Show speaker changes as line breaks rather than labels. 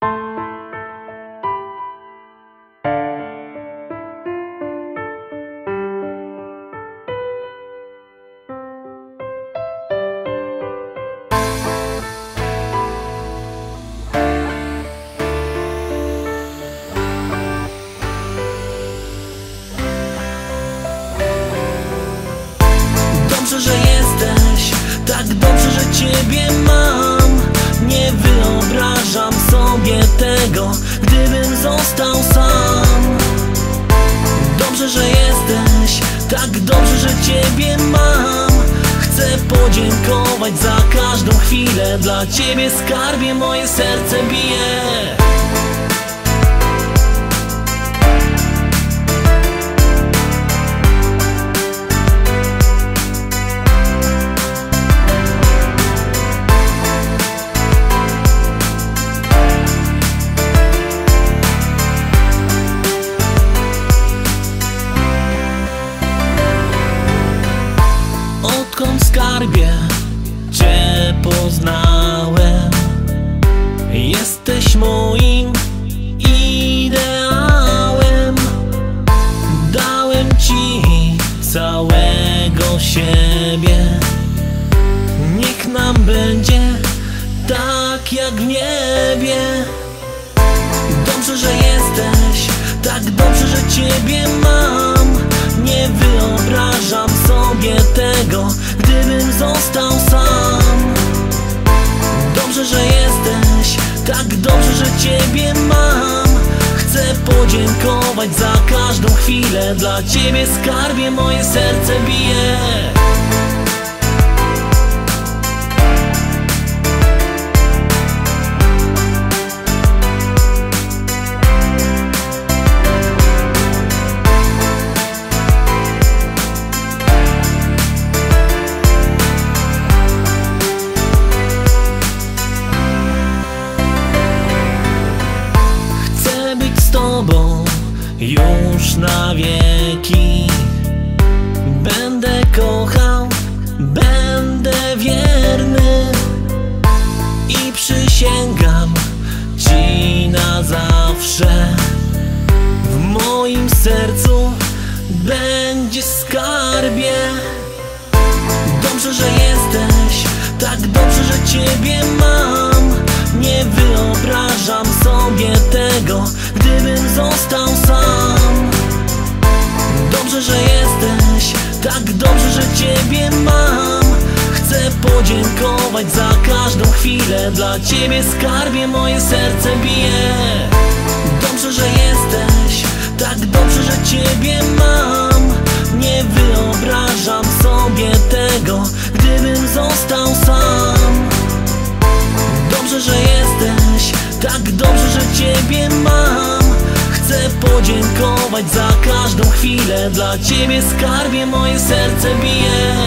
Dobrze, że jesteś, tak dobrze, że ciebie mam. Nie wyobrażam sobie tego, gdybym został sam. Dobrze, że jesteś, tak dobrze, że ciebie mam. Chcę podziękować za każdą chwilę. Dla ciebie skarbie moje serce bije Ci całego siebie. Niech nam będzie tak jak w niebie. Dobrze, że jesteś, tak dobrze, że Ciebie mam. Nie wyobrażam sobie tego, gdybym został sam. Dobrze, że jesteś, tak dobrze, że Ciebie mam. Chcę podziękować za każdą chwilę. Dla Ciebie skarbie moje serce bije już na wieki Będę kochał, będę wierny I przysięgam ci na zawsze. W moim sercu będzie skarbie. Dobrze, że jesteś, tak dobrze, że Ciebie mam. Nie wyobrażam sobie tego, gdybym został sam. Dobrze, że jesteś, tak dobrze, że Ciebie mam. Chcę podziękować za każdą chwilę. Dla Ciebie skarbie moje serce bije. Dobrze, że jesteś, tak dobrze, że Ciebie mam. Nie wyobrażam sobie tego, gdybym został sam. Dobrze, że jesteś, tak dobrze, że Ciebie Chcę podziękować za każdą chwilę. Dla Ciebie skarbie moje serce bije